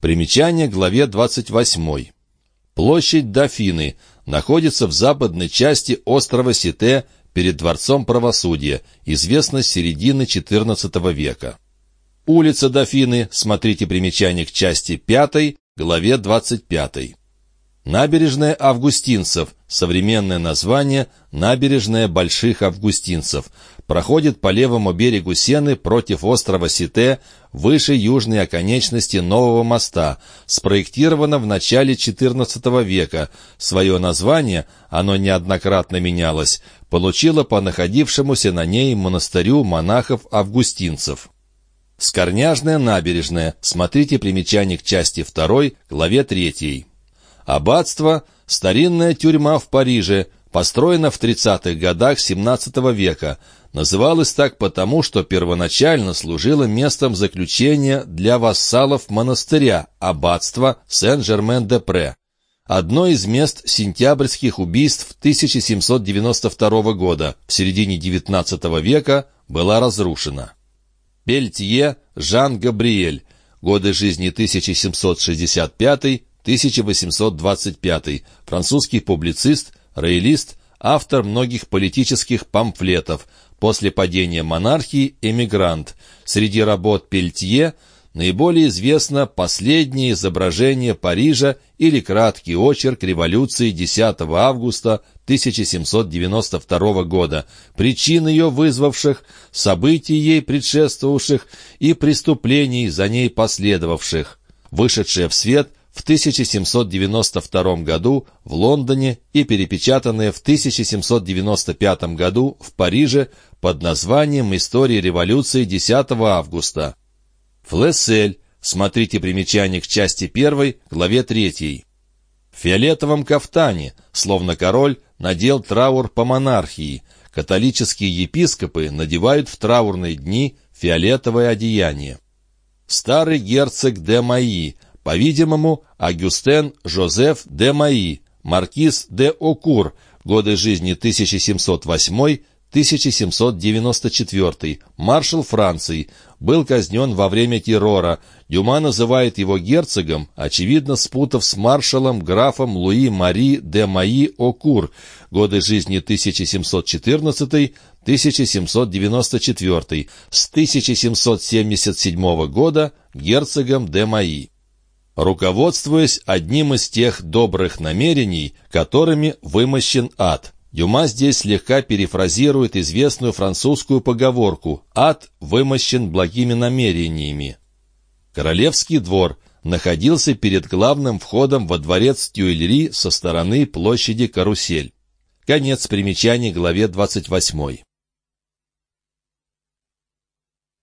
Примечание к главе 28. Площадь Дофины находится в западной части острова Сите перед Дворцом правосудия, известна с середины XIV века. Улица Дофины, смотрите примечание к части 5, главе 25. Набережная Августинцев, современное название «Набережная Больших Августинцев», проходит по левому берегу Сены против острова Сите, выше южной оконечности нового моста, спроектировано в начале XIV века. Свое название, оно неоднократно менялось, получило по находившемуся на ней монастырю монахов-августинцев. Скорняжная набережная, смотрите примечание к части 2, главе 3. Аббатство – старинная тюрьма в Париже, построена в 30-х годах XVII века. Называлась так потому, что первоначально служила местом заключения для вассалов монастыря, аббатства Сен-Жермен-де-Пре. Одно из мест сентябрьских убийств 1792 года, в середине XIX века, была разрушена. Пельтье Жан Габриэль, годы жизни 1765 1825, французский публицист, роялист, автор многих политических памфлетов, после падения монархии эмигрант. Среди работ Пельтье наиболее известно «Последнее изображение Парижа» или краткий очерк революции 10 августа 1792 года, причин ее вызвавших, событий ей предшествовавших и преступлений за ней последовавших, вышедшая в свет в 1792 году в Лондоне и перепечатанное в 1795 году в Париже под названием «История революции 10 августа». Флессель. Смотрите примечание к части 1, главе 3. В фиолетовом кафтане, словно король, надел траур по монархии. Католические епископы надевают в траурные дни фиолетовое одеяние. Старый герцог де Майи – по-видимому, Агюстен Жозеф де Маи, маркиз де Окур, годы жизни 1708-1794, маршал Франции, был казнен во время террора. Дюма называет его герцогом, очевидно спутав с маршалом графом Луи Мари де Маи Окур, годы жизни 1714-1794, с 1777 года герцогом де Маи руководствуясь одним из тех добрых намерений, которыми вымощен ад. Дюма здесь слегка перефразирует известную французскую поговорку «ад вымощен благими намерениями». Королевский двор находился перед главным входом во дворец Тюильри со стороны площади Карусель. Конец примечаний главе 28.